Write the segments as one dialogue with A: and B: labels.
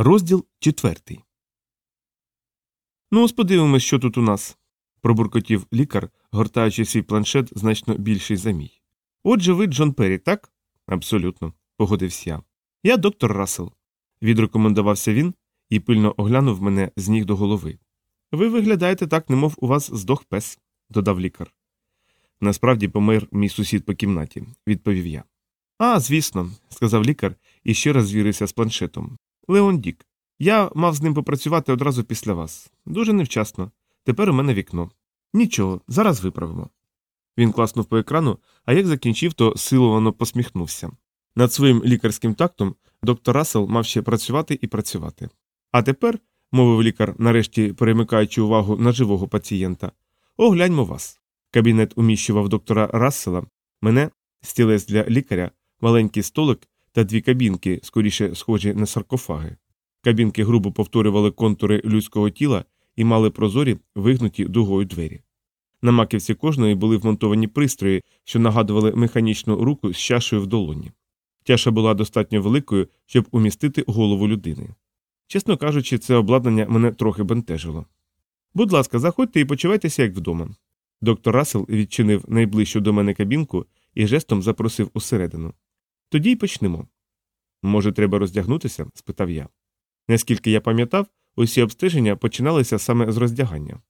A: Розділ четвертий. Ну, ось подивимось, що тут у нас. пробуркотів лікар, гортаючи свій планшет значно більший за мій. Отже, ви Джон Перрі, так? Абсолютно, погодився я. Я доктор Рассел. Відрекомендувався він і пильно оглянув мене з ніг до голови. Ви виглядаєте так, немов у вас здох пес, додав лікар. Насправді помер мій сусід по кімнаті, відповів я. А, звісно, сказав лікар і ще раз звірився з планшетом. Леон Дік. Я мав з ним попрацювати одразу після вас. Дуже невчасно. Тепер у мене вікно. Нічого, зараз виправимо. Він класнув по екрану, а як закінчив, то силовано посміхнувся. Над своїм лікарським тактом доктор Рассел мав ще працювати і працювати. А тепер, мовив лікар, нарешті перемикаючи увагу на живого пацієнта, огляньмо вас. Кабінет уміщував доктора Рассела, мене, стілець для лікаря, маленький столик та дві кабінки, скоріше схожі на саркофаги. Кабінки грубо повторювали контури людського тіла і мали прозорі, вигнуті дугою двері. На маківці кожної були вмонтовані пристрої, що нагадували механічну руку з чашею в долоні. Чаша була достатньо великою, щоб умістити голову людини. Чесно кажучи, це обладнання мене трохи бентежило. Будь ласка, заходьте і почувайтеся як вдома. Доктор Рассел відчинив найближчу до мене кабінку і жестом запросив усередину. Тоді й почнемо. Може, треба роздягнутися? спитав я. Наскільки я пам'ятав, усі обстеження починалися саме з роздягання.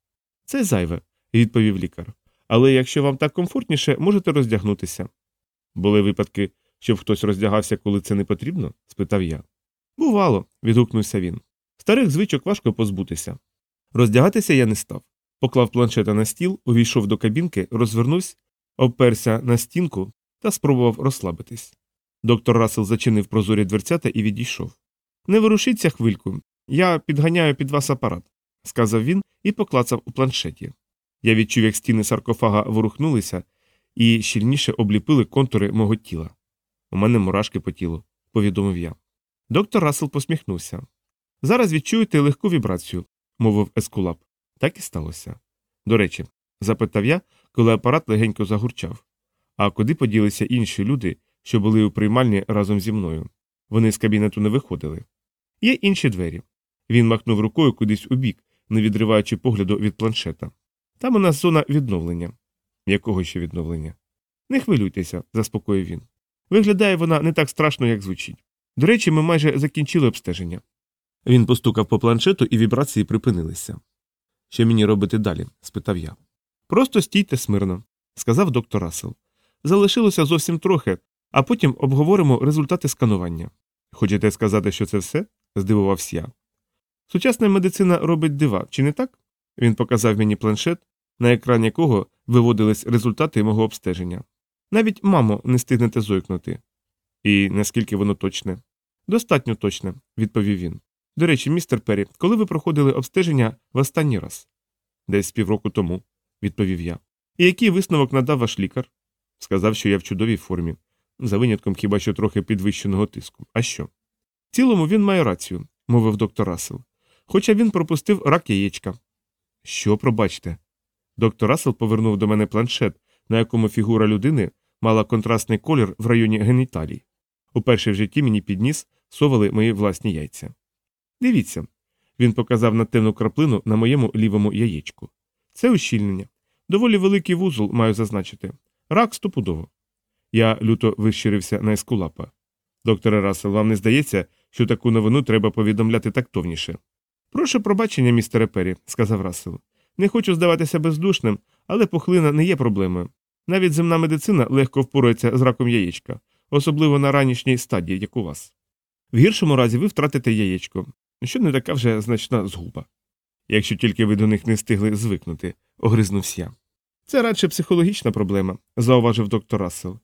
A: Це зайве, відповів лікар. Але якщо вам так комфортніше, можете роздягнутися. Були випадки, щоб хтось роздягався, коли це не потрібно? спитав я. Бувало, відгукнувся він. Старих звичок важко позбутися. Роздягатися я не став. Поклав планшета на стіл, увійшов до кабінки, розвернувся, обперся на стінку та спробував розслабитись. Доктор Рассел зачинив прозорі дверцята і відійшов. Не ворушіться хвильку, я підганяю під вас апарат, сказав він і поклацав у планшеті. Я відчув, як стіни саркофага ворухнулися і щільніше обліпили контури мого тіла. У мене мурашки по тілу, повідомив я. Доктор Рассел посміхнувся. Зараз відчуєте легку вібрацію, мовив ескулап. Так і сталося. До речі, запитав я, коли апарат легенько загурчав. А куди поділися інші люди, що були у приймальні разом зі мною? Вони з кабінету не виходили. Є інші двері. Він махнув рукою кудись у бік, не відриваючи погляду від планшета. Там у нас зона відновлення. Якого ще відновлення? Не хвилюйтеся, заспокоїв він. Виглядає вона не так страшно, як звучить. До речі, ми майже закінчили обстеження. Він постукав по планшету, і вібрації припинилися. Що мені робити далі? спитав я. Просто стійте смирно, сказав доктор Рассел. Залишилося зовсім трохи, а потім обговоримо результати сканування. Хочете сказати, що це все? здивувався я. Сучасна медицина робить дива, чи не так? Він показав мені планшет, на екран якого виводились результати мого обстеження. Навіть, мамо, не стигнете зойкнути. І наскільки воно точне? Достатньо точне, відповів він. До речі, містер Перрі, коли ви проходили обстеження в останній раз? Десь півроку тому, відповів я. І який висновок надав ваш лікар? Сказав, що я в чудовій формі, за винятком хіба що трохи підвищеного тиску. А що? В цілому він має рацію, мовив доктор Рассел. Хоча він пропустив рак яєчка. Що, пробачте? Доктор Рассел повернув до мене планшет, на якому фігура людини мала контрастний колір в районі геніталій. Уперше в житті мені підніс совали мої власні яйця. Дивіться. Він показав на краплину на моєму лівому яєчку. Це ущільнення. Доволі великий вузол маю зазначити. Рак стопудово. Я люто вищирився на ескулапа. Докторе Рассел, вам не здається, що таку новину треба повідомляти тактовніше. Прошу пробачення, містере Перрі», – сказав Рассел. Не хочу здаватися бездушним, але пухлина не є проблемою. Навіть земна медицина легко впорається з раком яєчка, особливо на ранішній стадії, як у вас. В гіршому разі ви втратите яєчко, що не така вже значна згуба. Якщо тільки ви до них не встигли звикнути, огризнувся я. Це радше психологічна проблема, зауважив доктор Рассел.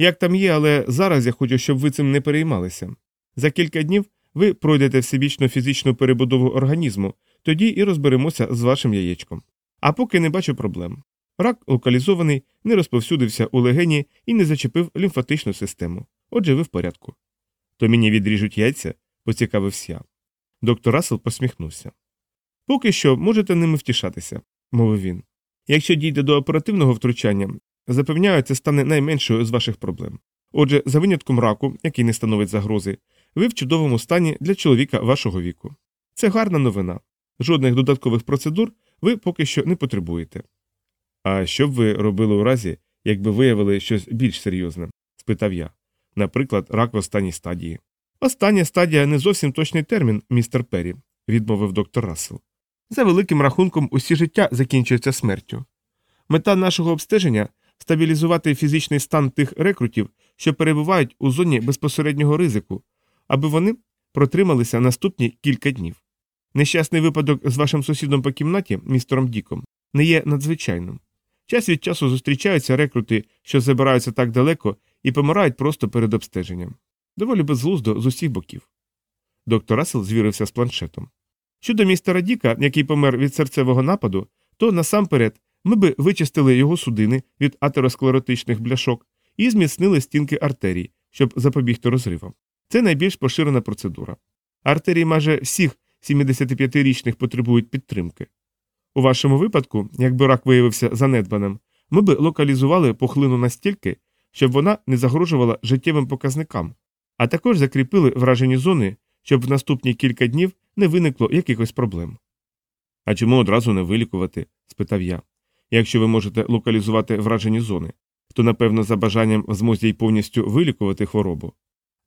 A: Як там є, але зараз я хочу, щоб ви цим не переймалися. За кілька днів ви пройдете всебічну фізичну перебудову організму, тоді і розберемося з вашим яєчком. А поки не бачу проблем. Рак локалізований, не розповсюдився у легені і не зачепив лімфатичну систему. Отже, ви в порядку. То мені відріжуть яйця, поцікавився я. Доктор Рассел посміхнувся. Поки що можете ними втішатися, мовив він. Якщо дійде до оперативного втручання, запевняю, це стане найменшою з ваших проблем. Отже, за винятком раку, який не становить загрози, ви в чудовому стані для чоловіка вашого віку. Це гарна новина. Жодних додаткових процедур ви поки що не потребуєте. А що б ви робили у разі, якби виявили щось більш серйозне? спитав я. Наприклад, рак в останній стадії. Остання стадія не зовсім точний термін, містер Перрі, відмовив доктор Рассел. За великим рахунком, усі життя закінчується смертю. Мета нашого обстеження стабілізувати фізичний стан тих рекрутів, що перебувають у зоні безпосереднього ризику, аби вони протрималися наступні кілька днів. Нещасний випадок з вашим сусідом по кімнаті, містером Діком, не є надзвичайним. Час від часу зустрічаються рекрути, що забираються так далеко і помирають просто перед обстеженням. Доволі безглуздо з усіх боків. Доктор Рассел звірився з планшетом. Щодо містера Діка, який помер від серцевого нападу, то насамперед ми би вичистили його судини від атеросклеротичних бляшок і зміцнили стінки артерій, щоб запобігти розривам. Це найбільш поширена процедура. Артерії майже всіх 75-річних потребують підтримки. У вашому випадку, якби рак виявився занедбаним, ми би локалізували пухлину настільки, щоб вона не загрожувала життєвим показникам, а також закріпили вражені зони, щоб в наступні кілька днів не виникло якихось проблем. А чому одразу не вилікувати? спитав я. Якщо ви можете локалізувати вражені зони, то, напевно, за бажанням змозі й повністю вилікувати хворобу.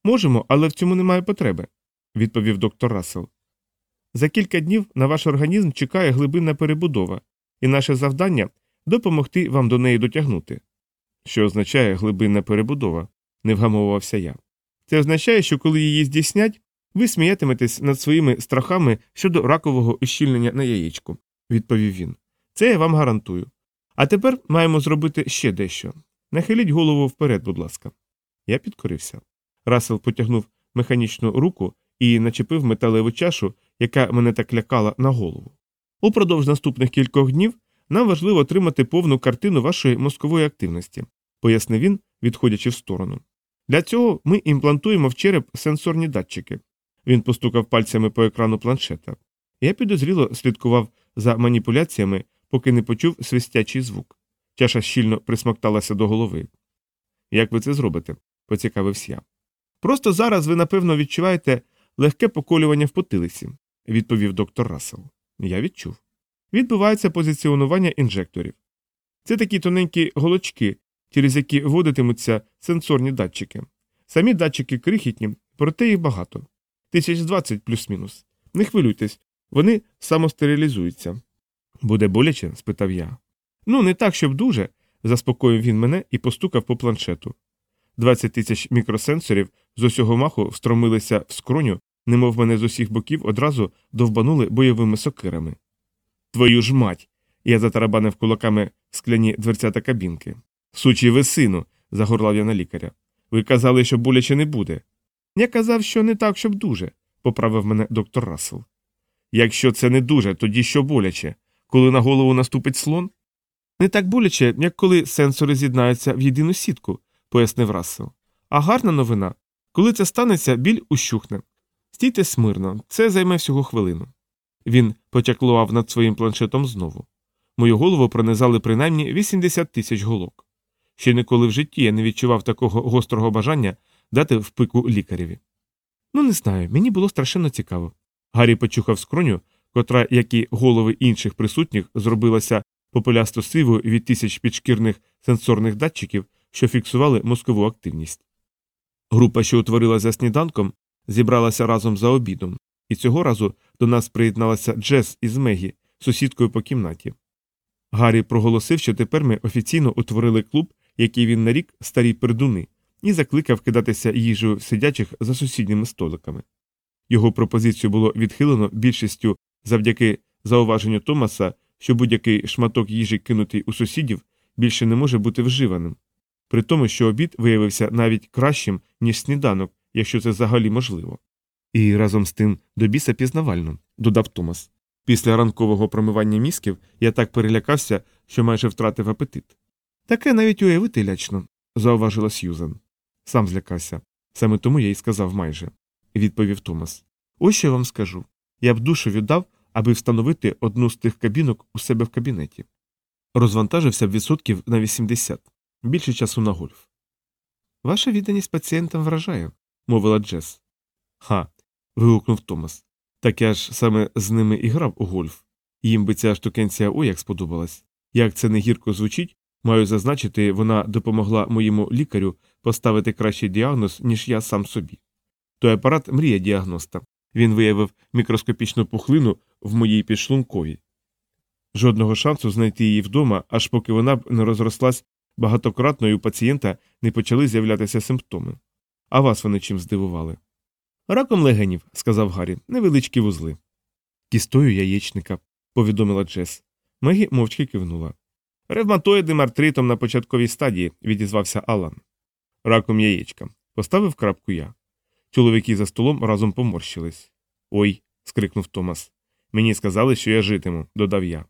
A: Можемо, але в цьому немає потреби, відповів доктор Рассел. За кілька днів на ваш організм чекає глибинна перебудова, і наше завдання допомогти вам до неї дотягнути. Що означає глибинна перебудова, не вгамовувався я. Це означає, що коли її здійснять, ви сміятиметесь над своїми страхами щодо ракового ущільнення на яєчку, відповів він. Це я вам гарантую. А тепер маємо зробити ще дещо. Нахиліть голову вперед, будь ласка. Я підкорився. Расел потягнув механічну руку і начепив металеву чашу, яка мене так лякала на голову. Упродовж наступних кількох днів нам важливо отримати повну картину вашої мозкової активності, пояснив він, відходячи в сторону. Для цього ми імплантуємо в череп сенсорні датчики. Він постукав пальцями по екрану планшета. Я підозріло слідкував за маніпуляціями, поки не почув свистячий звук. Чаша щільно присмокталася до голови. Як ви це зробите? поцікавився я. Просто зараз ви, напевно, відчуваєте легке поколювання в потилиці, відповів доктор Рассел. Я відчув. Відбувається позиціонування інжекторів. Це такі тоненькі голочки, через які вводитимуться сенсорні датчики. Самі датчики крихітні, проте їх багато. Тисяч двадцять плюс-мінус. Не хвилюйтесь, вони самостерилізуються. Буде боляче? спитав я. Ну, не так, щоб дуже, заспокоїв він мене і постукав по планшету. Двадцять тисяч мікросенсорів з усього маху встромилися в скроню, немов мене з усіх боків одразу довбанули бойовими сокирами. Твою ж мать. Я затарабанив кулаками скляні дверцята кабінки. Сучий ви сину, загорлав я на лікаря. Ви казали, що боляче не буде. Я казав, що не так, щоб дуже, поправив мене доктор Рассел. Якщо це не дуже, тоді що боляче? Коли на голову наступить слон? Не так боляче, як коли сенсори з'єднаються в єдину сітку, пояснив Рассел. А гарна новина коли це станеться, біль ущухне. Стійте смирно, це займе всього хвилину. Він потяклував над своїм планшетом знову. Мою голову пронизали принаймні 80 тисяч голок. Ще ніколи в житті я не відчував такого гострого бажання дати в пику лікареві. Ну, не знаю, мені було страшенно цікаво. Гаррі почухав скроню, котра, як і голови інших присутніх, зробилася попелясто сивою від тисяч підшкірних сенсорних датчиків, що фіксували мозкову активність. Група, що утворилася за сніданком, зібралася разом за обідом, і цього разу до нас приєдналася Джес із Мегі, сусідкою по кімнаті. Гаррі проголосив, що тепер ми офіційно утворили клуб, який він нарік старі пердуни, і закликав кидатися їжею сидячих за сусідніми столиками. Його пропозицію було відхилено більшістю завдяки зауваженню Томаса, що будь-який шматок їжі, кинутий у сусідів, більше не може бути вживаним, при тому, що обід виявився навіть кращим, ніж сніданок, якщо це взагалі можливо. І разом з тим до біса пізнавально, додав Томас. Після ранкового промивання мізків я так перелякався, що майже втратив апетит. Таке навіть уявити лячно, зауважила Сьюзан. Сам злякався. Саме тому я й сказав майже, відповів Томас. Ось що я вам скажу. Я б душу віддав, аби встановити одну з тих кабінок у себе в кабінеті. Розвантажився б відсотків на 80, більше часу на гольф. Ваша відданість пацієнтам вражає, мовила Джес. Ха. вигукнув Томас. Так я ж саме з ними і грав у гольф. Їм би ця штукенція о як сподобалась. Як це не гірко звучить, маю зазначити, вона допомогла моєму лікарю поставити кращий діагноз, ніж я сам собі. Той апарат мрія діагноста. Він виявив мікроскопічну пухлину в моїй підшлунковій. Жодного шансу знайти її вдома, аж поки вона б не розрослась багатократно і у пацієнта не почали з'являтися симптоми. А вас вони чим здивували? Раком легенів, сказав Гаррі, невеличкі вузли. Кістою яєчника, повідомила Джес. Мегі мовчки кивнула. Ревматоїдним артритом на початковій стадії, відізвався Алан. Раком яєчка. Поставив крапку я. Чоловіки за столом разом поморщились. Ой. скрикнув Томас. Мені сказали, що я житиму, додав я.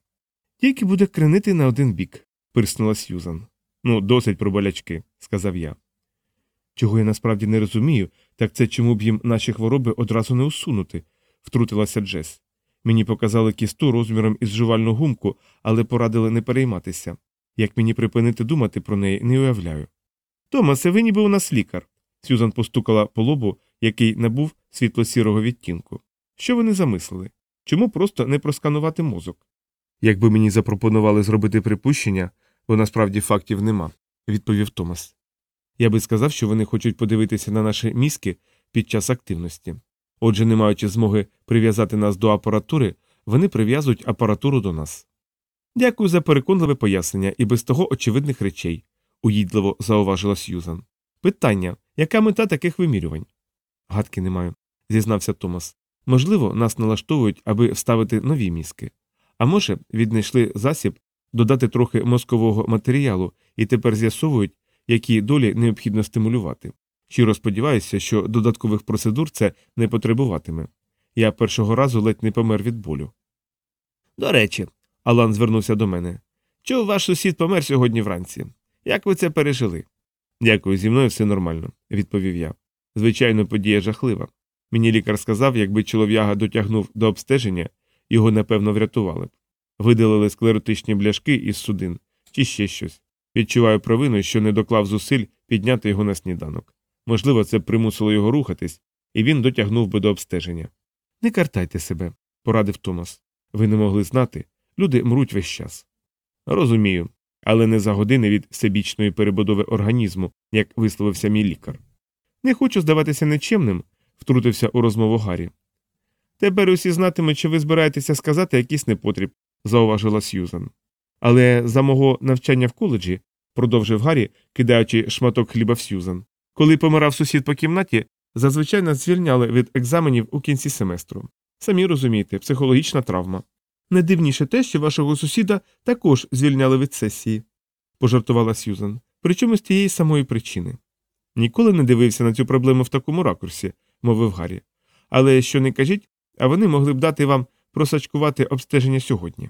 A: Тільки буде кренити на один бік, пирснула Сьюзан. Ну, досить про болячки, сказав я. Чого я насправді не розумію, так це чому б їм наші хвороби одразу не усунути, втрутилася Джес. Мені показали кісту розміром із жувальну гумку, але порадили не перейматися. Як мені припинити думати про неї, не уявляю. Томасе, ви ніби у нас лікар. Сюзан постукала по лобу, який набув світло-сірого відтінку. Що вони замислили? Чому просто не просканувати мозок? Якби мені запропонували зробити припущення, бо насправді фактів нема, відповів Томас. Я би сказав, що вони хочуть подивитися на наші мізки під час активності. Отже, не маючи змоги прив'язати нас до апаратури, вони прив'язують апаратуру до нас. Дякую за переконливе пояснення і без того очевидних речей, уїдливо зауважила Сьюзан. Питання яка мета таких вимірювань? Гадки не маю, зізнався Томас. Можливо, нас налаштовують, аби вставити нові мізки. А може, віднайшли засіб додати трохи мозкового матеріалу і тепер з'ясовують, які долі необхідно стимулювати. Щиро сподіваюся, що додаткових процедур це не потребуватиме. Я першого разу ледь не помер від болю. До речі, Алан звернувся до мене. Чув ваш сусід помер сьогодні вранці. Як ви це пережили? Дякую, зі мною все нормально, відповів я. Звичайно, подія жахлива. Мені лікар сказав, якби чолов'яга дотягнув до обстеження, його напевно врятували б. Видалили склеротичні бляшки із судин чи ще щось. Відчуваю провину, що не доклав зусиль підняти його на сніданок. Можливо, це примусило його рухатись, і він дотягнув би до обстеження. Не картайте себе, порадив Томас. Ви не могли знати. Люди мруть весь час. Розумію, але не за години від всебічної перебудови організму, як висловився мій лікар. Не хочу здаватися нечемним, втрутився у розмову Гаррі. Тепер усі знатимуть, що ви збираєтеся сказати якийсь непотріб, зауважила Сьюзан. Але за мого навчання в коледжі, продовжив Гаррі, кидаючи шматок хліба в Сьюзан, коли помирав сусід по кімнаті, зазвичай нас звільняли від екзаменів у кінці семестру. Самі розумієте, психологічна травма. Не дивніше те, що вашого сусіда також звільняли від сесії, пожартувала Сьюзан, причому з тієї самої причини. Ніколи не дивився на цю проблему в такому ракурсі, мовив Гаррі. Але що не кажіть, а вони могли б дати вам просачкувати обстеження сьогодні.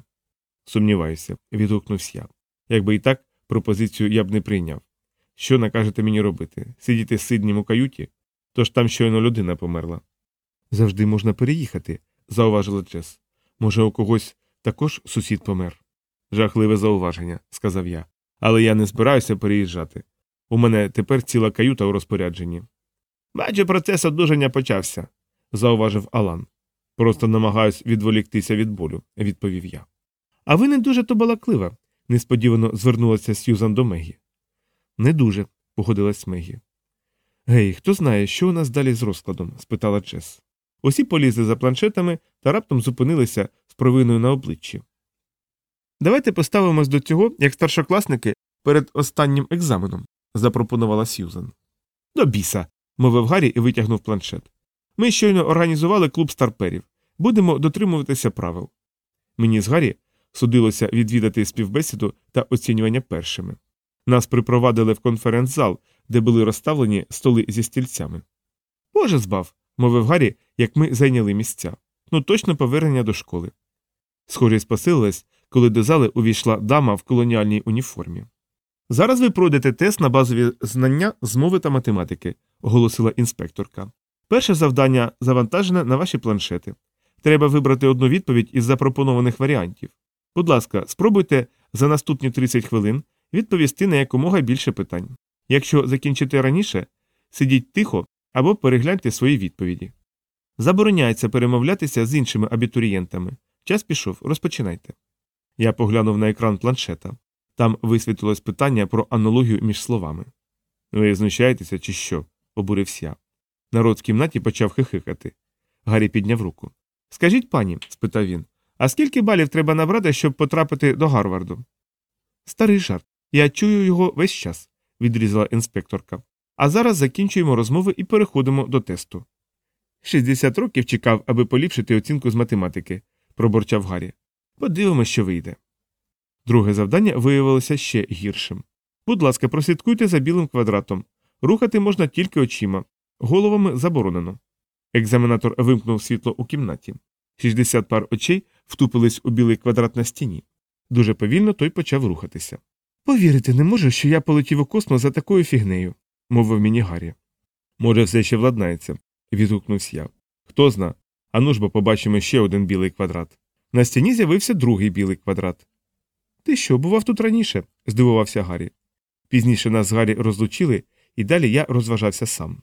A: Сумніваюся, відгукнувся я. Якби і так, пропозицію я б не прийняв. Що накажете мені робити? Сидіти сиднім у каюті? Тож там щойно людина померла. Завжди можна переїхати, зауважила Джес. Може, у когось також сусід помер? Жахливе зауваження, сказав я. Але я не збираюся переїжджати. У мене тепер ціла каюта у розпорядженні. Бачу, процес одужання почався, зауважив Алан. Просто намагаюсь відволіктися від болю, відповів я. А ви не дуже то балаклива, несподівано звернулася Сьюзан до Мегі. Не дуже, погодилась Мегі. Гей, хто знає, що у нас далі з розкладом? спитала Джес. Усі полізли за планшетами та раптом зупинилися з провиною на обличчі. Давайте поставимось до цього, як старшокласники перед останнім екзаменом, запропонувала Сьюзан. До біса, мовив Гаррі і витягнув планшет. Ми щойно організували клуб старперів. Будемо дотримуватися правил. Мені з Гаррі судилося відвідати співбесіду та оцінювання першими. Нас припровадили в конференц-зал, де були розставлені столи зі стільцями. Боже збав, мовив Гаррі, як ми зайняли місця. Ну точно повернення до школи. Схожість посилилась, коли до зали увійшла дама в колоніальній уніформі. Зараз ви пройдете тест на базові знання з мови та математики, оголосила інспекторка. Перше завдання завантажене на ваші планшети. Треба вибрати одну відповідь із запропонованих варіантів. Будь ласка, спробуйте за наступні 30 хвилин відповісти на якомога більше питань. Якщо закінчите раніше, сидіть тихо або перегляньте свої відповіді. Забороняється перемовлятися з іншими абітурієнтами. Час пішов, розпочинайте. Я поглянув на екран планшета. Там висвітлилось питання про аналогію між словами. Ви знущаєтеся чи що? обурився я. Народ в кімнаті почав хихикати. Гаррі підняв руку. Скажіть пані, спитав він, а скільки балів треба набрати, щоб потрапити до Гарварду? Старий жарт. Я чую його весь час, відрізала інспекторка. А зараз закінчуємо розмови і переходимо до тесту. 60 років чекав, аби поліпшити оцінку з математики, проборчав Гаррі. Подивимось, що вийде. Друге завдання виявилося ще гіршим. Будь ласка, прослідкуйте за білим квадратом. Рухати можна тільки очима, головами заборонено. Екзаменатор вимкнув світло у кімнаті. 60 пар очей втупились у білий квадрат на стіні. Дуже повільно той почав рухатися. Повірити не можу, що я полетів у космос за такою фігнею, мовив мені Гаррі. Може, все ще владнається, відгукнувся я. Хто зна. Ану ж бо побачимо ще один білий квадрат. На стіні з'явився другий білий квадрат. Ти що, бував тут раніше? здивувався Гаррі. Пізніше нас з Гаррі розлучили, і далі я розважався сам.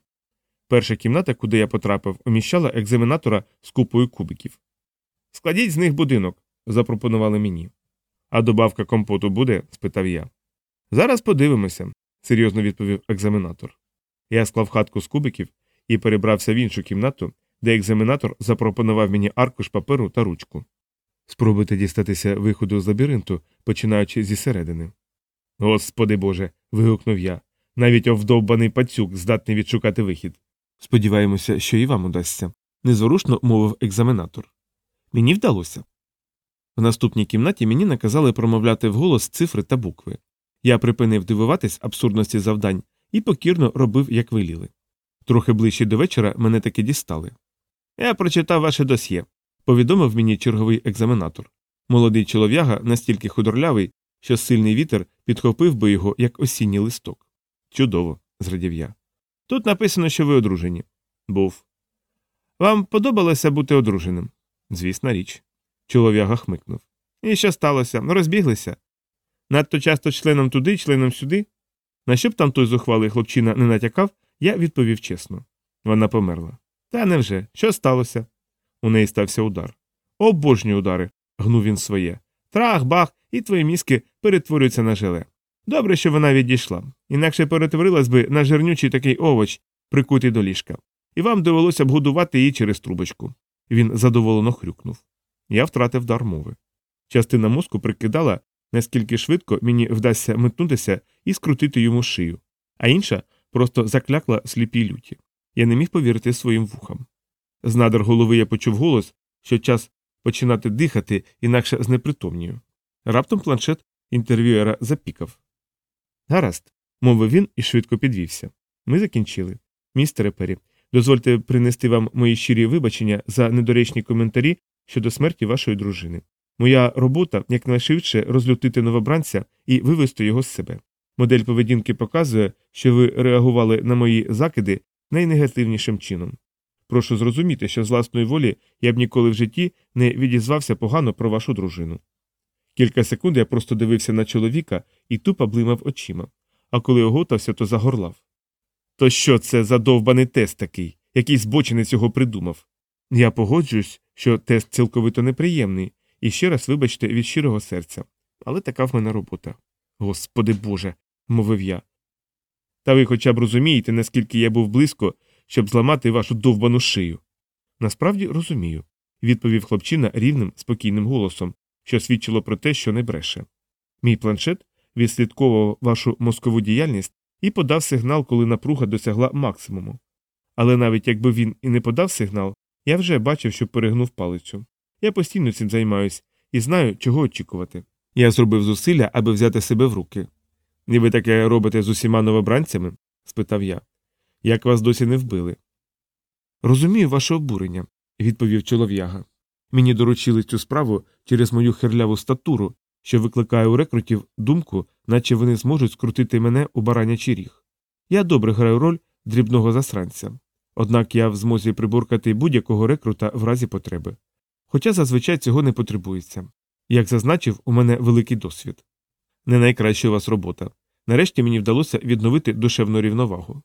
A: Перша кімната, куди я потрапив, уміщала екзаменатора з купою кубиків. Складіть з них будинок, запропонували мені. А добавка компоту буде? спитав я. Зараз подивимося, серйозно відповів екзаменатор. Я склав хатку з кубиків і перебрався в іншу кімнату, де екзаменатор запропонував мені аркуш паперу та ручку. Спробуйте дістатися виходу з лабіринту, починаючи зі середини. Господи Боже. вигукнув я. Навіть овдовбаний пацюк здатний відшукати вихід. Сподіваємося, що і вам удасться, незворушно мовив екзаменатор. Мені вдалося. В наступній кімнаті мені наказали промовляти вголос цифри та букви. Я припинив дивуватись абсурдності завдань і покірно робив, як веліли. Трохи ближче до вечора мене таки дістали. Я прочитав ваше досьє, повідомив мені черговий екзаменатор. Молодий чолов'яга настільки худорлявий, що сильний вітер підхопив би його, як осінній листок. Чудово, зрадів я. Тут написано, що ви одружені. Був. Вам подобалося бути одруженим? Звісна річ. Чолов'яга хмикнув. І що сталося? Розбіглися. Надто часто членом туди, членом сюди. На що б там той зухвалий хлопчина не натякав, я відповів чесно. Вона померла. Та невже? Що сталося? У неї стався удар. Обожнюю удари, гнув він своє. Трах, бах, і твої мізки перетворюються на желе. Добре, що вона відійшла, інакше перетворилась би на жирнючий такий овоч, прикутий до ліжка, і вам довелося б годувати її через трубочку. Він задоволено хрюкнув. Я втратив дар мови. Частина мозку прикидала, наскільки швидко мені вдасться метнутися і скрутити йому шию, а інша просто заклякла сліпій люті. Я не міг повірити своїм вухам. З надр голови я почув голос, що час починати дихати, інакше знепритомнію. Раптом планшет інтерв'юера запікав. Гаразд, мовив він і швидко підвівся. Ми закінчили. Містере Пері, дозвольте принести вам мої щирі вибачення за недоречні коментарі щодо смерті вашої дружини. Моя робота якнайшвидше розлютити новобранця і вивести його з себе. Модель поведінки показує, що ви реагували на мої закиди найнегативнішим чином. Прошу зрозуміти, що з власної волі я б ніколи в житті не відізвався погано про вашу дружину. Кілька секунд я просто дивився на чоловіка і тупо блимав очима, а коли оготався, то загорлав. То що це за довбаний тест такий, який збочинець його придумав? Я погоджуюсь, що тест цілковито неприємний, і ще раз вибачте від щирого серця, але така в мене робота. Господи Боже, мовив я. Та ви хоча б розумієте, наскільки я був близько, щоб зламати вашу довбану шию. Насправді розумію, відповів хлопчина рівним, спокійним голосом, що свідчило про те, що не бреше. Мій планшет відслідковував вашу мозкову діяльність і подав сигнал, коли напруга досягла максимуму. Але навіть якби він і не подав сигнал, я вже бачив, що перегнув палицю. Я постійно цим займаюсь і знаю, чого очікувати. Я зробив зусилля, аби взяти себе в руки. І ви таке робите з усіма новобранцями? спитав я. Як вас досі не вбили? Розумію ваше обурення, відповів чолов'яга. Мені доручили цю справу через мою хирляву статуру, що викликає у рекрутів думку, наче вони зможуть скрутити мене у баранячий ріг. Я добре граю роль дрібного засранця, однак я в змозі приборкати будь-якого рекрута в разі потреби. Хоча зазвичай цього не потребується. Як зазначив, у мене великий досвід. Не найкраща у вас робота. Нарешті мені вдалося відновити душевну рівновагу.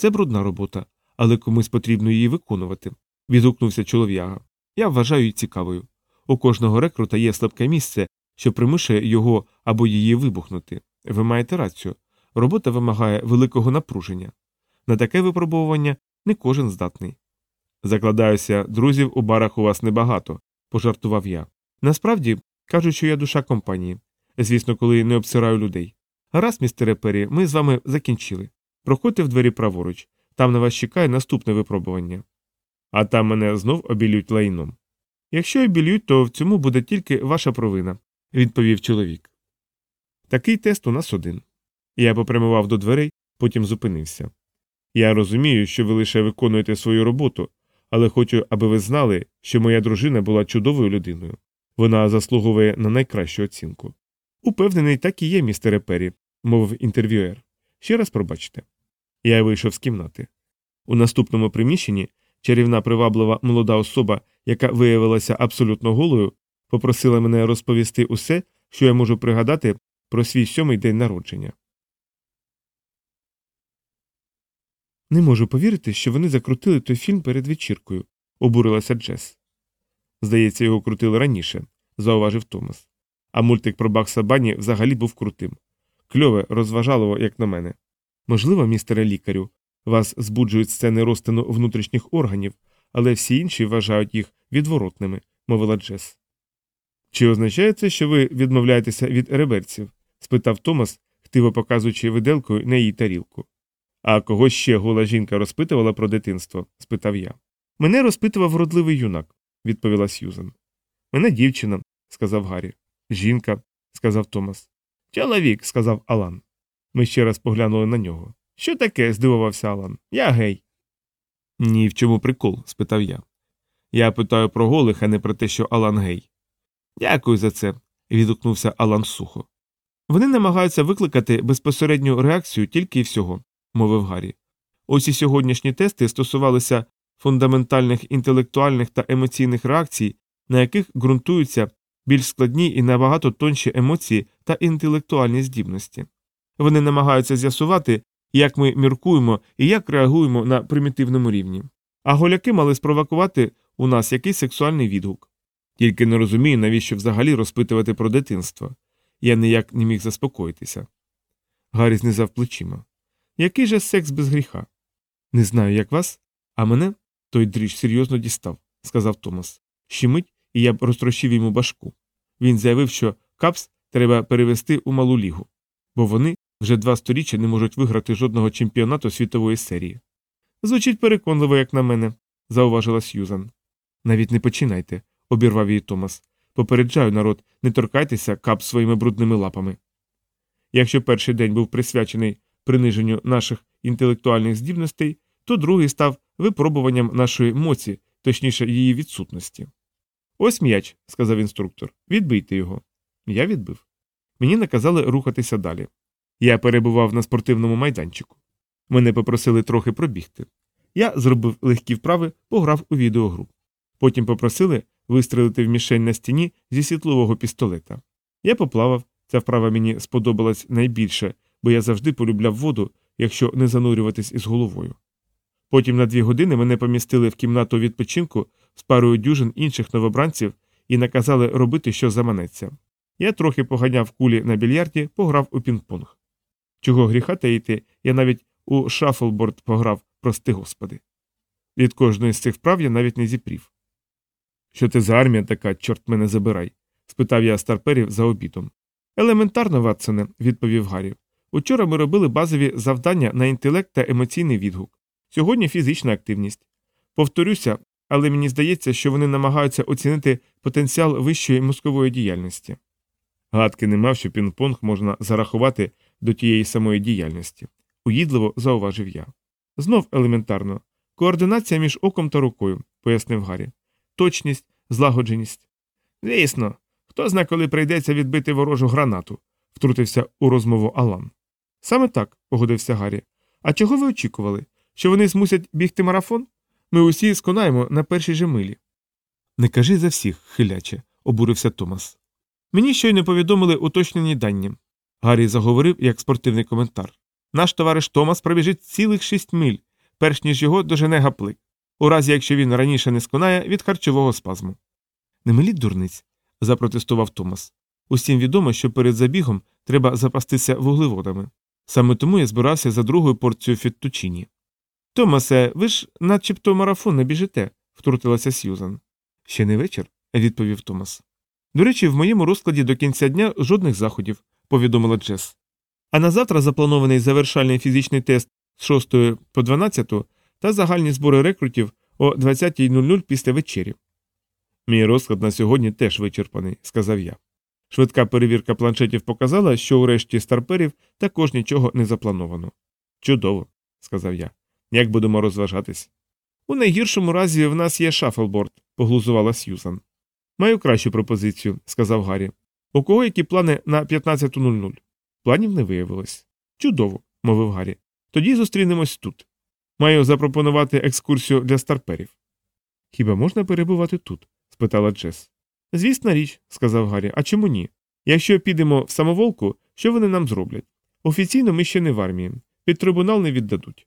A: Це брудна робота, але комусь потрібно її виконувати. відгукнувся чолов'яга. Я вважаю її цікавою. У кожного рекрута є слабке місце, що примушує його або її вибухнути. Ви маєте рацію. Робота вимагає великого напруження. На таке випробовування не кожен здатний. Закладаюся, друзів у барах у вас небагато, пожартував я. Насправді кажуть, що я душа компанії. Звісно, коли не обсираю людей. Гаразд, містере Пері, ми з вами закінчили. Проходьте в двері праворуч, там на вас чекає наступне випробування. А там мене знов обілють лайном. Якщо обілють, то в цьому буде тільки ваша провина, відповів чоловік. Такий тест у нас один. Я попрямував до дверей, потім зупинився. Я розумію, що ви лише виконуєте свою роботу, але хочу, аби ви знали, що моя дружина була чудовою людиною. Вона заслуговує на найкращу оцінку. Упевнений, так і є, містере Пері, мовив інтерв'юер. Ще раз пробачте. Я вийшов з кімнати. У наступному приміщенні чарівна приваблива молода особа, яка виявилася абсолютно голою, попросила мене розповісти усе, що я можу пригадати про свій сьомий день народження. Не можу повірити, що вони закрутили той фільм перед вечіркою, обурилася Джес. Здається, його крутили раніше, зауважив Томас. А мультик про Бакса Бані взагалі був крутим. Кльове, розважалово, як на мене. Можливо, містере лікарю, вас збуджують сцени розтину внутрішніх органів, але всі інші вважають їх відворотними, мовила Джес. Чи означає це, що ви відмовляєтеся від реберців? спитав Томас, хтиво показуючи виделкою на її тарілку. А кого ще гола жінка розпитувала про дитинство? спитав я. Мене розпитував вродливий юнак, відповіла Сьюзен. Мене дівчина, сказав Гаррі. Жінка, сказав Томас. Чоловік, сказав Алан. Ми ще раз поглянули на нього. Що таке? здивувався Алан. Я гей. Ні, в чому прикол? спитав я. Я питаю про голих, а не про те, що Алан гей. Дякую за це, відгукнувся Алан сухо. Вони намагаються викликати безпосередню реакцію тільки і всього, мовив Гаррі. Ось і сьогоднішні тести стосувалися фундаментальних інтелектуальних та емоційних реакцій, на яких ґрунтуються більш складні і набагато тонші емоції та інтелектуальні здібності. Вони намагаються з'ясувати, як ми міркуємо і як реагуємо на примітивному рівні. А голяки мали спровокувати у нас якийсь сексуальний відгук. Тільки не розумію, навіщо взагалі розпитувати про дитинство. Я ніяк не міг заспокоїтися. Гаррі знизав плечима. Який же секс без гріха? Не знаю, як вас, а мене той дріж серйозно дістав, сказав Томас. Щемить, і я б розтрощив йому башку. Він заявив, що капс треба перевести у малу лігу, бо вони вже два сторіччя не можуть виграти жодного чемпіонату світової серії. Звучить переконливо, як на мене, зауважила Сьюзан. Навіть не починайте, обірвав її Томас. Попереджаю народ, не торкайтеся кап своїми брудними лапами. Якщо перший день був присвячений приниженню наших інтелектуальних здібностей, то другий став випробуванням нашої моці, точніше її відсутності. Ось м'яч, сказав інструктор, відбийте його. Я відбив. Мені наказали рухатися далі. Я перебував на спортивному майданчику. Мене попросили трохи пробігти. Я зробив легкі вправи, пограв у відеогру. Потім попросили вистрелити в мішень на стіні зі світлового пістолета. Я поплавав, ця вправа мені сподобалась найбільше, бо я завжди полюбляв воду, якщо не занурюватись із головою. Потім на дві години мене помістили в кімнату відпочинку з парою дюжин інших новобранців і наказали робити, що заманеться. Я трохи поганяв кулі на більярді, пограв у пінг-понг. Чого гріха таїти, я навіть у шафлборд пограв, прости господи. Від кожної з цих вправ я навіть не зіпрів. Що це за армія така, чорт мене забирай? спитав я старперів за обідом. Елементарно, Ватсоне, відповів Гаррі. Учора ми робили базові завдання на інтелект та емоційний відгук. Сьогодні фізична активність. Повторюся, але мені здається, що вони намагаються оцінити потенціал вищої мозкової діяльності. Гадки не мав, що пінг-понг можна зарахувати до тієї самої діяльності. Уїдливо зауважив я. Знов елементарно. Координація між оком та рукою, пояснив Гаррі. Точність, злагодженість. Звісно, хто зна, коли прийдеться відбити ворожу гранату, втрутився у розмову Алан. Саме так, погодився Гаррі. А чого ви очікували? Що вони змусять бігти марафон? Ми усі сконаємо на першій же милі. Не кажи за всіх, хиляче, обурився Томас. Мені щойно повідомили уточнені дані. Гаррі заговорив як спортивний коментар. Наш товариш Томас пробіжить цілих шість миль, перш ніж його дожене гаплик. у разі якщо він раніше не сконає від харчового спазму. Не миліть дурниць, запротестував Томас. Усім відомо, що перед забігом треба запастися вуглеводами. Саме тому я збирався за другою порцією фіттучині. Томасе, ви ж начебто марафон не біжите, втрутилася Сьюзан. Ще не вечір, відповів Томас. До речі, в моєму розкладі до кінця дня жодних заходів, повідомила Джес. А на завтра запланований завершальний фізичний тест з 6 по 12 та загальні збори рекрутів о 20.00 після вечері. Мій розклад на сьогодні теж вичерпаний, сказав я. Швидка перевірка планшетів показала, що у решті старперів також нічого не заплановано. Чудово, сказав я. Як будемо розважатись? У найгіршому разі в нас є шафлборд, поглузувала Сьюзан. Маю кращу пропозицію, сказав Гаррі. У кого які плани на 15.00? Планів не виявилось. Чудово, мовив Гаррі. Тоді зустрінемось тут. Маю запропонувати екскурсію для старперів. Хіба можна перебувати тут? спитала Джес. Звісна річ, сказав Гаррі, а чому ні? Якщо підемо в самоволку, що вони нам зроблять? Офіційно ми ще не в армії, під трибунал не віддадуть.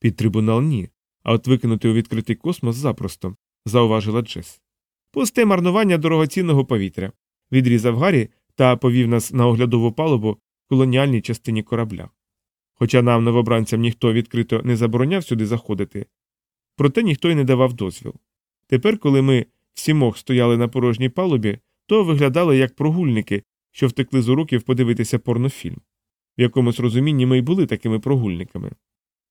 A: Під трибунал ні, а от викинути у відкритий космос запросто, зауважила Джес. Пусте марнування дорогоцінного повітря, відрізав Гаррі та повів нас на оглядову палубу в колоніальній частині корабля. Хоча нам, новобранцям, ніхто відкрито не забороняв сюди заходити, проте ніхто й не давав дозвіл. Тепер, коли ми всімох стояли на порожній палубі, то виглядали як прогульники, що втекли з уроків подивитися порнофільм. В якомусь розумінні ми й були такими прогульниками.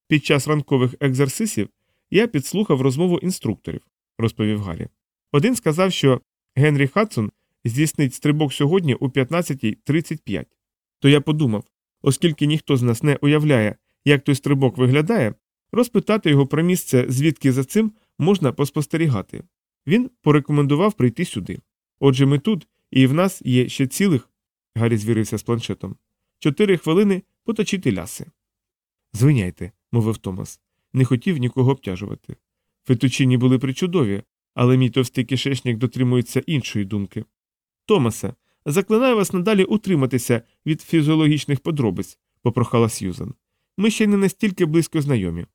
A: Під час ранкових екзерсисів я підслухав розмову інструкторів, розповів Гаррі. Один сказав, що Генрі Хадсон здійснить стрибок сьогодні у 15.35. То я подумав, оскільки ніхто з нас не уявляє, як той стрибок виглядає, розпитати його про місце, звідки за цим можна поспостерігати. Він порекомендував прийти сюди. Отже, ми тут, і в нас є ще цілих. Гаррі звірився з планшетом. Чотири хвилини поточити ляси. Звиняйте, мовив Томас. Не хотів нікого обтяжувати. Фетучині були причудові, але мій товстий кишечник дотримується іншої думки. Томасе, заклинаю вас надалі утриматися від фізіологічних подробиць, попрохала Сьюзан. Ми ще не настільки близько знайомі.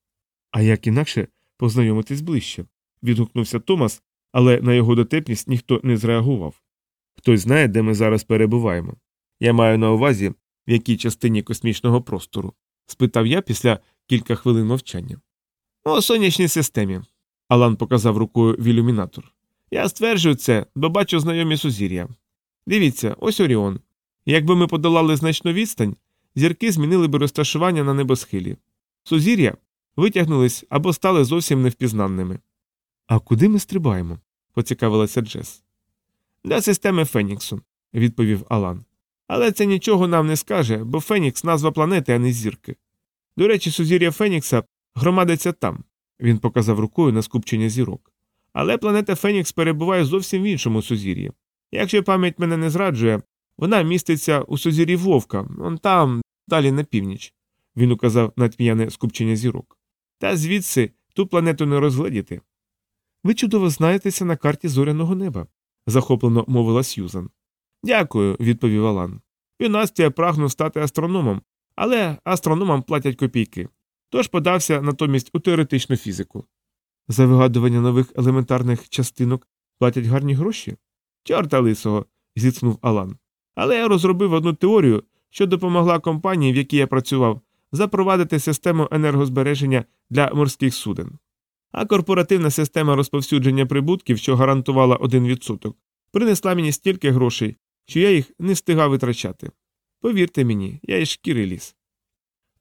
A: А як інакше познайомитись ближче? відгукнувся Томас, але на його дотепність ніхто не зреагував. Хтось знає, де ми зараз перебуваємо. Я маю на увазі, в якій частині космічного простору? спитав я після кілька хвилин мовчання. У сонячній системі. Алан показав рукою в ілюмінатор. Я стверджую це, бо бачу знайомі сузір'я. Дивіться, ось Оріон. Якби ми подолали значну відстань, зірки змінили би розташування на небосхилі. Сузір'я витягнулись або стали зовсім невпізнанними. А куди ми стрибаємо? поцікавилася Джес. Для системи Феніксу, відповів Алан. Але це нічого нам не скаже, бо Фенікс назва планети, а не зірки. До речі, сузір'я Фенікса громадиться там, він показав рукою на скупчення зірок. Але планета Фенікс перебуває зовсім в іншому сузір'ї. Якщо пам'ять мене не зраджує, вона міститься у сузір'ї Вовка, он там, далі на північ, він указав на тьмяне скупчення зірок. Та звідси ту планету не розгледіти. Ви чудово знаєтеся на карті зоряного неба, захоплено мовила Сьюзан. Дякую, відповів Алан. Юнасті я прагнув стати астрономом, але астрономам платять копійки. Тож подався натомість у теоретичну фізику. За вигадування нових елементарних частинок платять гарні гроші? Чорта лисого, зіцнув Алан. Але я розробив одну теорію, що допомогла компанії, в якій я працював, запровадити систему енергозбереження для морських суден. А корпоративна система розповсюдження прибутків, що гарантувала 1%, принесла мені стільки грошей, що я їх не встигав витрачати. Повірте мені, я із шкіри ліс.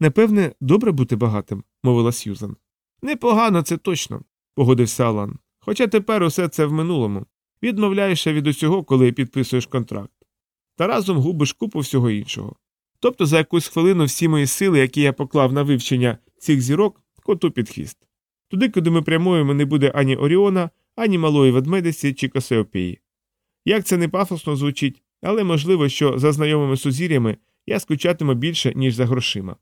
A: Непевне, добре бути багатим, мовила Сьюзан. Непогано, це точно, погодився Алан. Хоча тепер усе це в минулому. Відмовляєшся від усього, коли підписуєш контракт. Та разом губиш купу всього іншого. Тобто за якусь хвилину всі мої сили, які я поклав на вивчення цих зірок, коту під хвіст. Туди, куди ми прямуємо, не буде ані Оріона, ані малої ведмедиці чи Касеопії. Як це не пафосно звучить, але можливо, що за знайомими сузір'ями я скучатиму більше, ніж за грошима.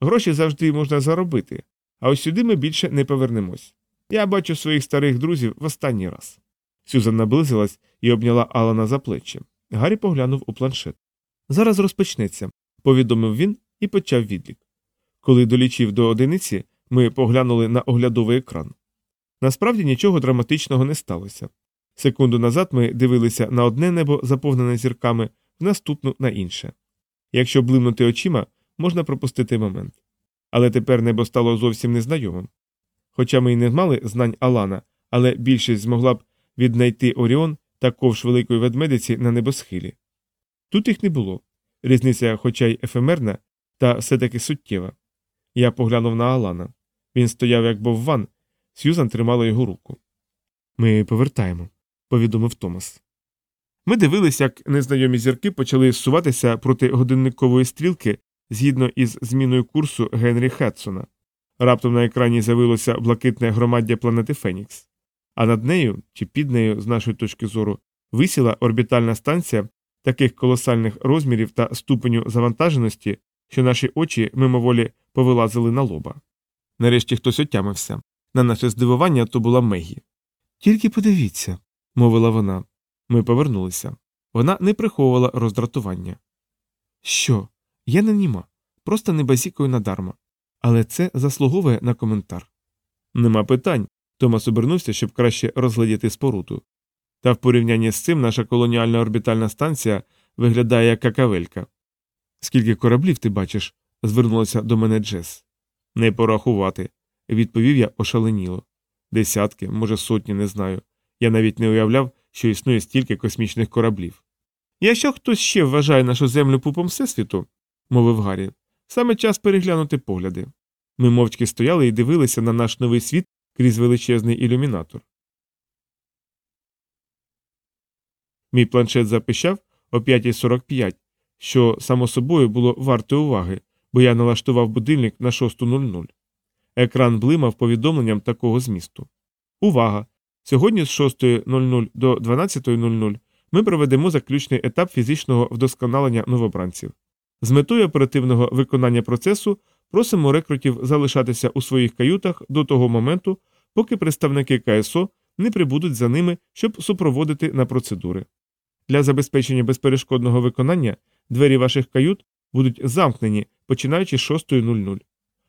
A: Гроші завжди можна заробити, а ось сюди ми більше не повернемось. Я бачу своїх старих друзів в останній раз. Сюзан наблизилась і обняла Алана за плечі. Гаррі поглянув у планшет. Зараз розпочнеться, повідомив він і почав відлік. Коли долічив до одиниці, ми поглянули на оглядовий екран. Насправді нічого драматичного не сталося. Секунду назад ми дивилися на одне небо, заповнене зірками, в наступну на інше. Якщо блимнути очима, можна пропустити момент. Але тепер небо стало зовсім незнайомим. Хоча ми й не мали знань Алана, але більшість змогла б віднайти Оріон та ковш великої ведмедиці на небосхилі. Тут їх не було. Різниця, хоча й ефемерна, та все таки суттєва. Я поглянув на Алана. Він стояв як бовван, Сьюзан тримала його руку. Ми повертаємо, повідомив Томас. Ми дивилися, як незнайомі зірки почали зсуватися проти годинникової стрілки згідно із зміною курсу Генрі Хедсона. Раптом на екрані з'явилося блакитне громаддя планети Фенікс, а над нею, чи під нею, з нашої точки зору, висіла орбітальна станція таких колосальних розмірів та ступеню завантаженості, що наші очі мимоволі повилазили на лоба. Нарешті хтось отямився. На наше здивування то була Мегі. Тільки подивіться, мовила вона. Ми повернулися. Вона не приховувала роздратування. Що? Я не німа, просто не базікою надарма. Але це заслуговує на коментар. Нема питань. Томас обернувся, щоб краще розглядіти споруду. Та в порівнянні з цим наша колоніальна орбітальна станція виглядає як какавелька. Скільки кораблів ти бачиш? звернулася до мене Джес. Не порахувати, відповів я ошаленіло. Десятки, може, сотні, не знаю. Я навіть не уявляв, що існує стільки космічних кораблів. Якщо хтось ще вважає нашу землю пупом Всесвіту, мовив Гаррі, саме час переглянути погляди. Ми мовчки стояли і дивилися на наш новий світ крізь величезний ілюмінатор. Мій планшет запищав о 5.45, що, само собою, було варто уваги, бо я налаштував будильник на 6.00. Екран блимав повідомленням такого змісту. Увага! Сьогодні з 6.00 до 12.00 ми проведемо заключний етап фізичного вдосконалення новобранців. З метою оперативного виконання процесу просимо рекрутів залишатися у своїх каютах до того моменту, поки представники КСО не прибудуть за ними, щоб супроводити на процедури. Для забезпечення безперешкодного виконання двері ваших кают будуть замкнені, починаючи з 6.00.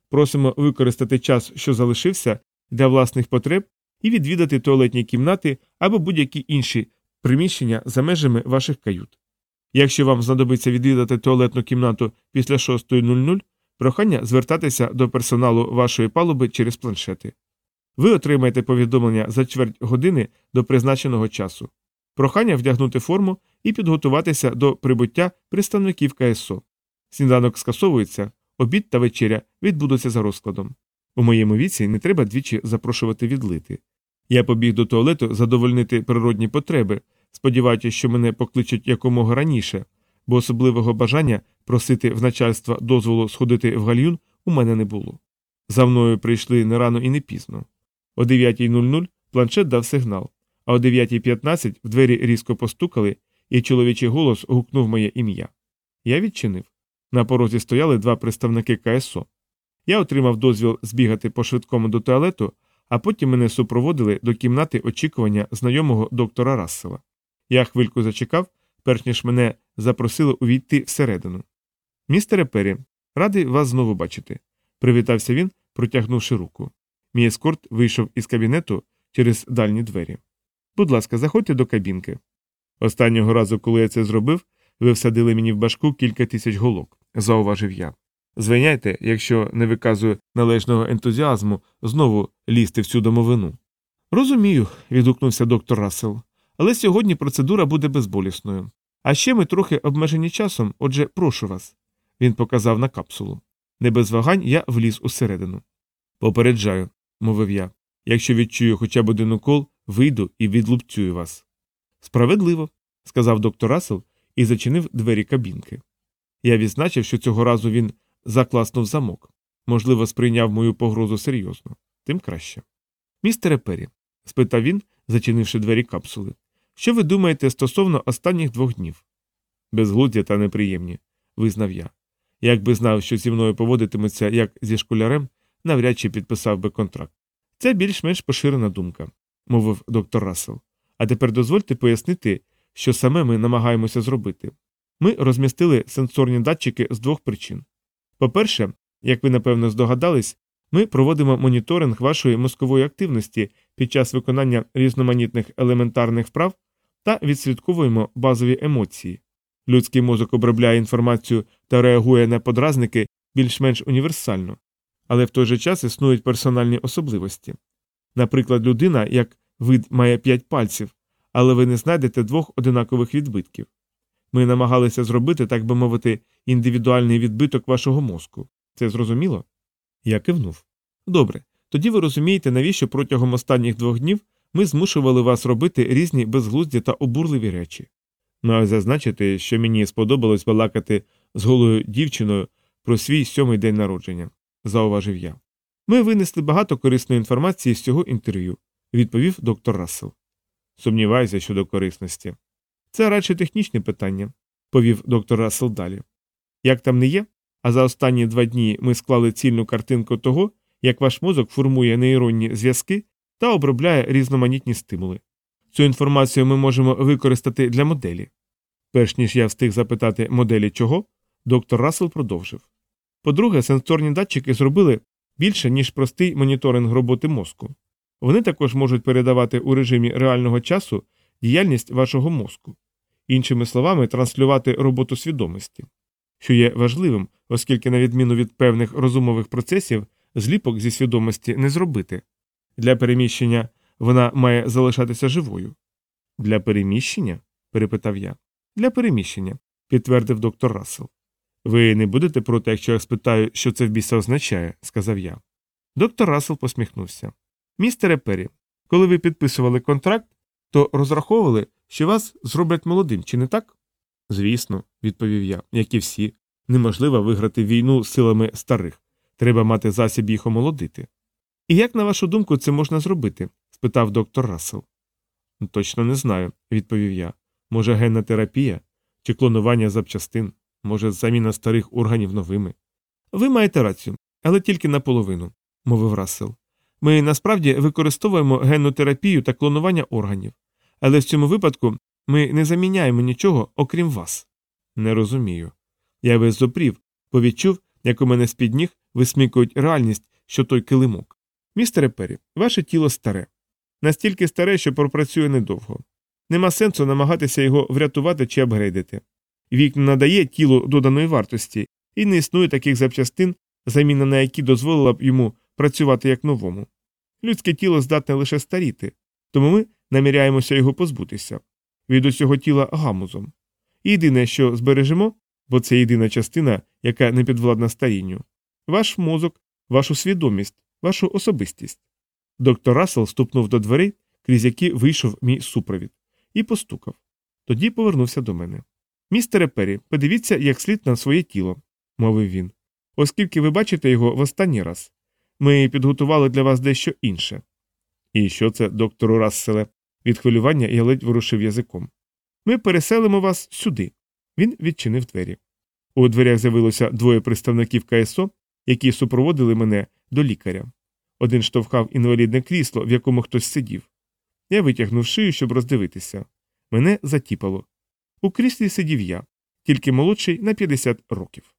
A: Просимо використати час, що залишився, для власних потреб і відвідати туалетні кімнати або будь-які інші приміщення за межами ваших кают. Якщо вам знадобиться відвідати туалетну кімнату після 6.00, прохання звертатися до персоналу вашої палуби через планшети. Ви отримаєте повідомлення за чверть години до призначеного часу. Прохання вдягнути форму і підготуватися до прибуття представників КСО. Сніданок скасовується, обід та вечеря відбудуться за розкладом. У моєму віці не треба двічі запрошувати відлити. Я побіг до туалету задовольнити природні потреби, сподіваючись, що мене покличуть якомога раніше, бо особливого бажання просити в начальства дозволу сходити в гальюн у мене не було. За мною прийшли не рано і не пізно. О 9.00 планшет дав сигнал, а о 9.15 в двері різко постукали, і чоловічий голос гукнув моє ім'я. Я відчинив. На порозі стояли два представники КСО. Я отримав дозвіл збігати по-швидкому до туалету, а потім мене супроводили до кімнати очікування знайомого доктора Рассела. Я хвильку зачекав, перш ніж мене запросили увійти всередину. Містере Пері, радий вас знову бачити, привітався він, протягнувши руку. Мій ескорт вийшов із кабінету через дальні двері. Будь ласка, заходьте до кабінки. Останнього разу, коли я це зробив, ви всадили мені в башку кілька тисяч голок, зауважив я. Звиняйте, якщо не виказую належного ентузіазму знову лізти в цю домовину. Розумію, відгукнувся доктор Рассел. Але сьогодні процедура буде безболісною. А ще ми трохи обмежені часом, отже, прошу вас. Він показав на капсулу. Не без вагань я вліз усередину. Попереджаю, мовив я. Якщо відчую хоча б один укол, вийду і відлупцюю вас. Справедливо, сказав доктор Рассел і зачинив двері кабінки. Я відзначив, що цього разу він закласнув замок. Можливо, сприйняв мою погрозу серйозно, тим краще. Містере Пері, спитав він, зачинивши двері капсули, що ви думаєте стосовно останніх двох днів? Безглуздя та неприємні, визнав я. Якби знав, що зі мною поводитиметься як зі школярем, навряд чи підписав би контракт. Це більш-менш поширена думка, мовив доктор Рассел. А тепер дозвольте пояснити, що саме ми намагаємося зробити. Ми розмістили сенсорні датчики з двох причин. По-перше, як ви напевно здогадались, Ми проводимо моніторинг вашої мозкової активності під час виконання різноманітних елементарних вправ та відслідковуємо базові емоції. Людський мозок обробляє інформацію та реагує на подразники більш-менш універсально, але в той же час існують персональні особливості. Наприклад, людина, як вид, має п'ять пальців, але ви не знайдете двох одинакових відбитків. Ми намагалися зробити, так би мовити, індивідуальний відбиток вашого мозку. Це зрозуміло? Я кивнув. Добре. Тоді ви розумієте, навіщо протягом останніх двох днів ми змушували вас робити різні безглузді та обурливі речі. Ну а зазначити, що мені сподобалось балакати з голою дівчиною про свій сьомий день народження, зауважив я. Ми винесли багато корисної інформації з цього інтерв'ю, відповів доктор Рассел. Сумніваюся щодо корисності. Це радше технічне питання, повів доктор Рассел далі. Як там не є, а за останні два дні ми склали цільну картинку того, як ваш мозок формує нейронні зв'язки та обробляє різноманітні стимули. Цю інформацію ми можемо використати для моделі. Перш ніж я встиг запитати моделі чого, доктор Рассел продовжив. По-друге, сенсорні датчики зробили більше, ніж простий моніторинг роботи мозку. Вони також можуть передавати у режимі реального часу діяльність вашого мозку, іншими словами, транслювати роботу свідомості, що є важливим, оскільки, на відміну від певних розумових процесів, зліпок зі свідомості не зробити. Для переміщення вона має залишатися живою. Для переміщення? перепитав я. Для переміщення, підтвердив доктор Рассел. Ви не будете проти, якщо я спитаю, що це в біса означає, сказав я. Доктор Рассел посміхнувся. Містере Перрі, коли ви підписували контракт, то розраховували, що вас зроблять молодим, чи не так? Звісно, відповів я, як і всі. Неможливо виграти війну силами старих. Треба мати засіб їх омолодити. І як, на вашу думку, це можна зробити? спитав доктор Рассел. Точно не знаю, відповів я. Може, генна терапія чи клонування запчастин, може, заміна старих органів новими. Ви маєте рацію, але тільки наполовину, мовив Рассел. Ми насправді використовуємо генну терапію та клонування органів, але в цьому випадку ми не заміняємо нічого, окрім вас. Не розумію. Я весь зопрів, повідчув, як у мене з під ніг висмікують реальність, що той килимок. Містере Перрі, ваше тіло старе. Настільки старе, що пропрацює недовго. Нема сенсу намагатися його врятувати чи апгрейдити. Вік не надає тілу доданої вартості, і не існує таких запчастин, заміна на які дозволила б йому працювати як новому. Людське тіло здатне лише старіти, тому ми наміряємося його позбутися від усього тіла гамузом. І єдине, що збережемо, бо це єдина частина, яка не підвладна старінню ваш мозок, вашу свідомість, вашу особистість. Доктор Рассел ступнув до дверей, крізь які вийшов мій супровід, і постукав. Тоді повернувся до мене. Містере Перрі, подивіться, як слід на своє тіло, мовив він. Оскільки ви бачите його в останній раз. Ми підготували для вас дещо інше. І що це, доктору Расселе? Від хвилювання я ледь ворушив язиком. Ми переселимо вас сюди. Він відчинив двері. У дверях з'явилося двоє представників КСО, які супроводили мене до лікаря. Один штовхав інвалідне крісло, в якому хтось сидів. Я витягнув шию, щоб роздивитися. Мене затіпало. У кріслі сидів я, тільки молодший на 50 років.